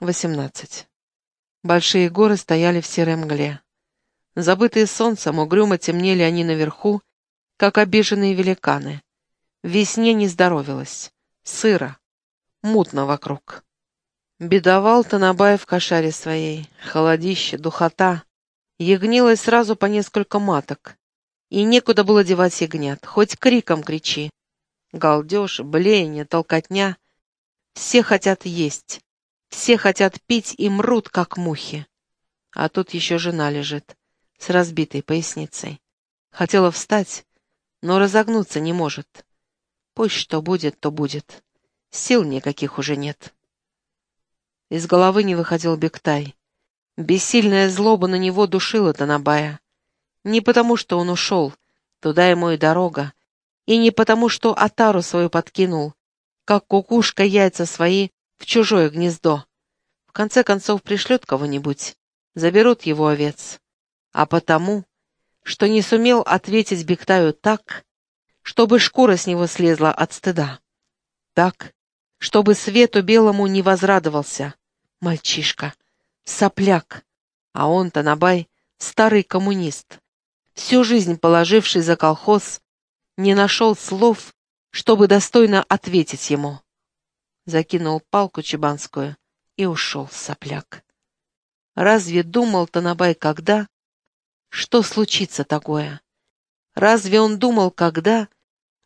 18. Большие горы стояли в серой мгле. Забытые солнцем, угрюмо темнели они наверху, как обиженные великаны. Весне не здоровилось. Сыро. Мутно вокруг. Бедовал Танабаев в кошаре своей. Холодище, духота. Ягнилось сразу по несколько маток. И некуда было девать ягнят. Хоть криком кричи. Галдеж, блеяние, толкотня. Все хотят есть. Все хотят пить и мрут, как мухи. А тут еще жена лежит, с разбитой поясницей. Хотела встать, но разогнуться не может. Пусть что будет, то будет. Сил никаких уже нет. Из головы не выходил Бектай. Бессильная злоба на него душила Танабая. Не потому, что он ушел, туда ему и дорога, и не потому, что Атару свою подкинул, как кукушка яйца свои в чужое гнездо. В конце концов пришлет кого-нибудь, заберут его овец. А потому, что не сумел ответить Бектаю так, чтобы шкура с него слезла от стыда. Так, чтобы свету белому не возрадовался. Мальчишка, сопляк, а он, Танабай, старый коммунист, всю жизнь положивший за колхоз, не нашел слов, чтобы достойно ответить ему закинул палку чебанскую и ушел, сопляк. Разве думал Танабай когда, что случится такое? Разве он думал когда,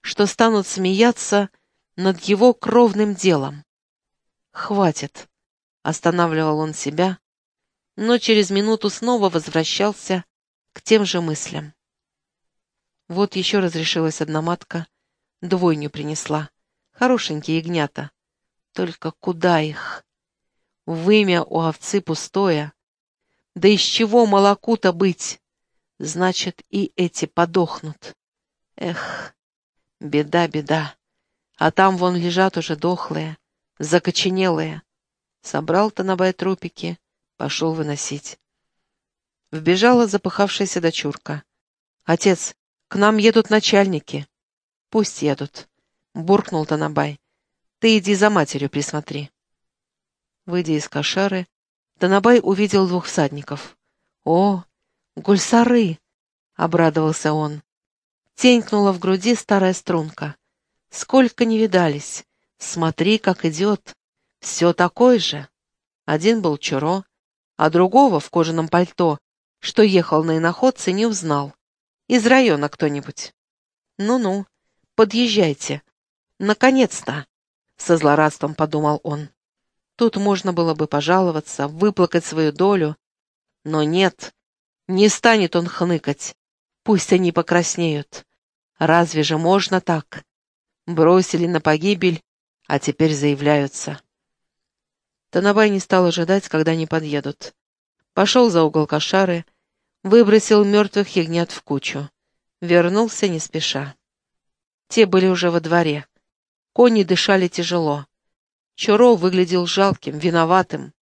что станут смеяться над его кровным делом? Хватит, останавливал он себя, но через минуту снова возвращался к тем же мыслям. Вот еще разрешилась одна матка, двойню принесла. Хорошенькие ягнята. Только куда их? Вымя у овцы пустое. Да из чего молоку-то быть? Значит, и эти подохнут. Эх, беда, беда. А там вон лежат уже дохлые, закоченелые. Собрал-то на трупики, пошел выносить. Вбежала запыхавшаяся дочурка. «Отец, к нам едут начальники». «Пусть едут», — буркнул Танабай. Ты иди за матерью присмотри. Выйдя из кошары, Танабай увидел двух всадников. «О, гульсары!» — обрадовался он. Тенькнула в груди старая струнка. «Сколько не видались! Смотри, как идет! Все такой же!» Один был Чуро, а другого в кожаном пальто, что ехал на иноходце, не узнал. Из района кто-нибудь. «Ну-ну, подъезжайте. Наконец-то!» Со злорадством подумал он. Тут можно было бы пожаловаться, выплакать свою долю. Но нет, не станет он хныкать. Пусть они покраснеют. Разве же можно так? Бросили на погибель, а теперь заявляются. Танабай не стал ожидать, когда они подъедут. Пошел за угол кошары, выбросил мертвых ягнят в кучу. Вернулся не спеша. Те были уже во дворе. Кони дышали тяжело. Чуро выглядел жалким, виноватым.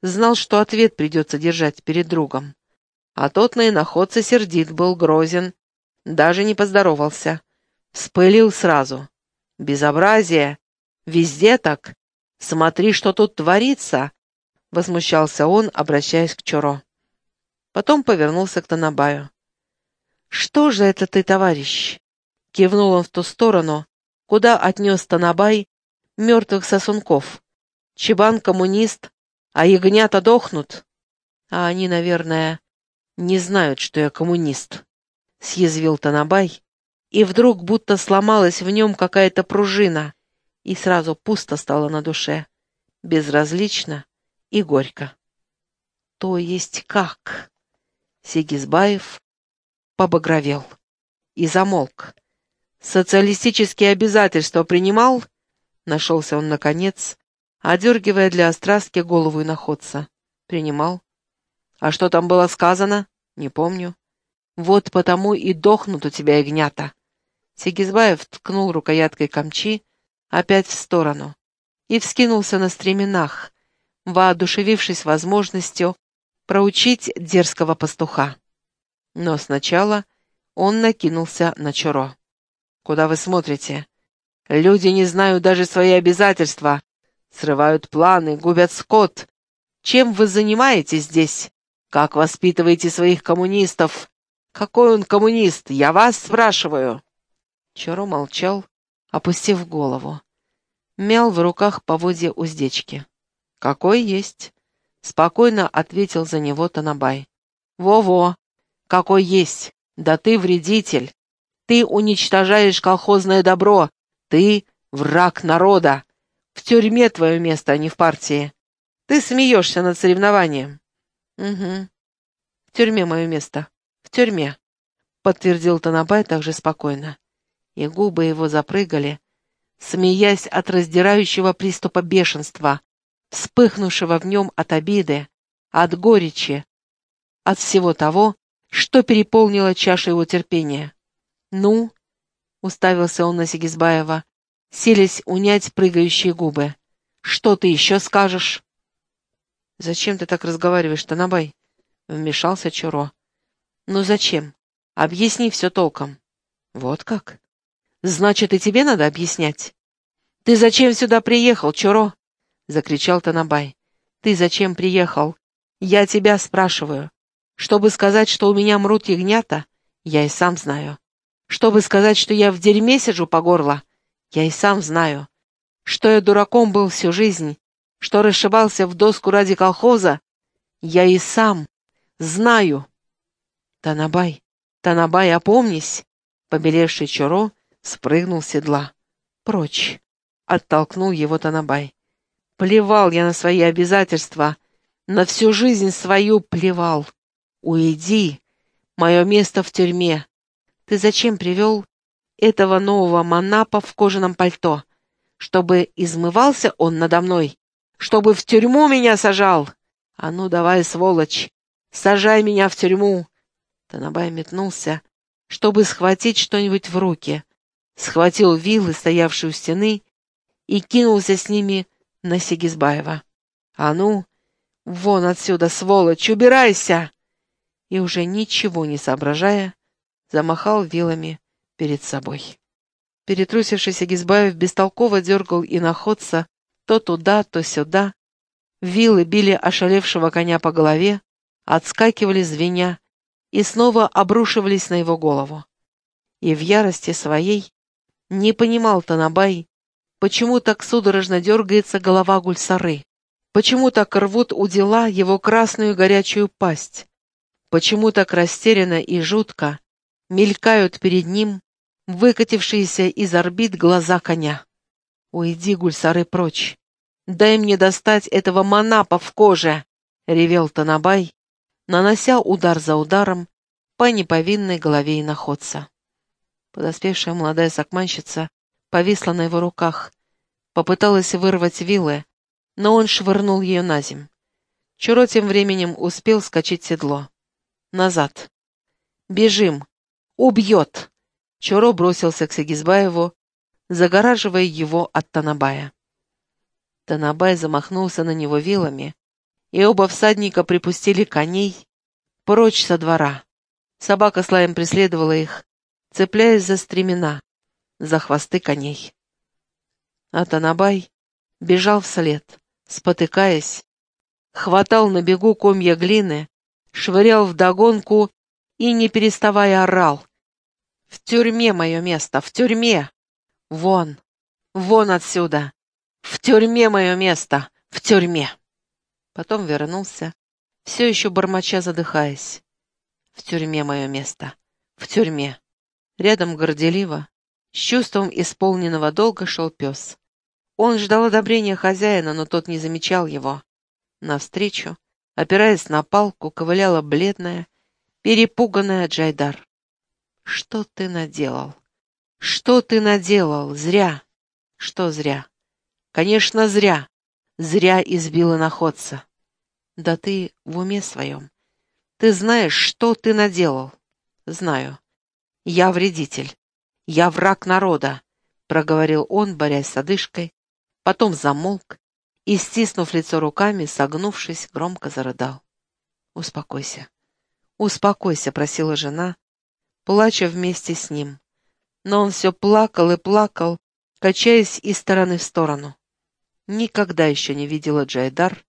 Знал, что ответ придется держать перед другом. А тот на иноходце сердит был, грозен. Даже не поздоровался. Вспылил сразу. «Безобразие! Везде так! Смотри, что тут творится!» Возмущался он, обращаясь к Чуро. Потом повернулся к Танабаю. «Что же это ты, товарищ?» Кивнул он в ту сторону, куда отнес Танабай мертвых сосунков. Чебан коммунист, а ягнята дохнут. А они, наверное, не знают, что я коммунист, — съязвил Танабай, и вдруг будто сломалась в нем какая-то пружина, и сразу пусто стало на душе, безразлично и горько. То есть как? Сигизбаев побагровел и замолк. «Социалистические обязательства принимал?» Нашелся он, наконец, одергивая для острастки голову иноходца. «Принимал. А что там было сказано? Не помню. Вот потому и дохнут у тебя ягнята». Сигизбаев ткнул рукояткой камчи опять в сторону и вскинулся на стременах, воодушевившись возможностью проучить дерзкого пастуха. Но сначала он накинулся на Чуро. Куда вы смотрите? Люди не знают даже свои обязательства. Срывают планы, губят скот. Чем вы занимаетесь здесь? Как воспитываете своих коммунистов? Какой он коммунист? Я вас спрашиваю!» Чаро молчал, опустив голову. Мял в руках поводья уздечки. «Какой есть?» — спокойно ответил за него Танабай. «Во-во! Какой есть! Да ты вредитель! Ты уничтожаешь колхозное добро! Ты враг народа! В тюрьме твое место, а не в партии! Ты смеешься над соревнованием!» «Угу. В тюрьме мое место. В тюрьме», — подтвердил Танабай также спокойно. И губы его запрыгали, смеясь от раздирающего приступа бешенства, вспыхнувшего в нем от обиды, от горечи, от всего того, что переполнило чашу его терпения. «Ну?» — уставился он на Сигизбаева, селись унять прыгающие губы. «Что ты еще скажешь?» «Зачем ты так разговариваешь, Танабай?» — вмешался Чуро. «Ну зачем? Объясни все толком». «Вот как? Значит, и тебе надо объяснять?» «Ты зачем сюда приехал, Чуро?» — закричал Танабай. «Ты зачем приехал? Я тебя спрашиваю. Чтобы сказать, что у меня мрут ягнята, я и сам знаю. Чтобы сказать, что я в дерьме сижу по горло, я и сам знаю. Что я дураком был всю жизнь, что расшибался в доску ради колхоза, я и сам знаю. Танабай, Танабай, опомнись! Побелевший Чуро спрыгнул с седла. Прочь! Оттолкнул его Танабай. Плевал я на свои обязательства, на всю жизнь свою плевал. Уйди, мое место в тюрьме. Ты зачем привел этого нового манапа в кожаном пальто? Чтобы измывался он надо мной? Чтобы в тюрьму меня сажал? А ну давай, сволочь, сажай меня в тюрьму. Танабай метнулся, чтобы схватить что-нибудь в руки. Схватил вилы, стоявшие у стены, и кинулся с ними на Сигизбаева. «А ну, вон отсюда, сволочь, убирайся!» и, уже ничего не соображая, замахал вилами перед собой. Перетрусившийся Гизбаев бестолково дергал и находца то туда, то сюда. Вилы били ошалевшего коня по голове, отскакивали звеня и снова обрушивались на его голову. И в ярости своей не понимал Танабай, почему так судорожно дергается голова Гульсары, почему так рвут у дела его красную горячую пасть, Почему так растерянно и жутко мелькают перед ним выкатившиеся из орбит глаза коня? «Уйди, гульсары, прочь! Дай мне достать этого манапа в коже!» — ревел Танабай, нанося удар за ударом по неповинной голове иноходца. Подоспевшая молодая сакманщица повисла на его руках, попыталась вырвать вилы, но он швырнул ее на земь. Чуро тем временем успел скачать седло. Назад. Бежим. Убьет. Чоро бросился к Сагизбаеву, загораживая его от Танабая. Танабай замахнулся на него вилами, и оба всадника припустили коней прочь со двора. Собака с лаем преследовала их, цепляясь за стремена, за хвосты коней. А Танабай бежал вслед, спотыкаясь, хватал на бегу комья глины, швырял вдогонку и, не переставая, орал. «В тюрьме мое место, в тюрьме! Вон, вон отсюда! В тюрьме мое место, в тюрьме!» Потом вернулся, все еще бормоча задыхаясь. «В тюрьме мое место, в тюрьме!» Рядом горделиво, с чувством исполненного долга шел пес. Он ждал одобрения хозяина, но тот не замечал его. Навстречу, Опираясь на палку, ковыляла бледная, перепуганная Джайдар. «Что ты наделал? Что ты наделал? Зря!» «Что зря?» «Конечно, зря! Зря избила находца!» «Да ты в уме своем. Ты знаешь, что ты наделал?» «Знаю. Я вредитель. Я враг народа», — проговорил он, борясь с одышкой, потом замолк и, стиснув лицо руками, согнувшись, громко зарыдал. «Успокойся, успокойся», — просила жена, плача вместе с ним. Но он все плакал и плакал, качаясь из стороны в сторону. Никогда еще не видела Джайдар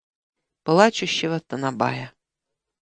плачущего Танабая.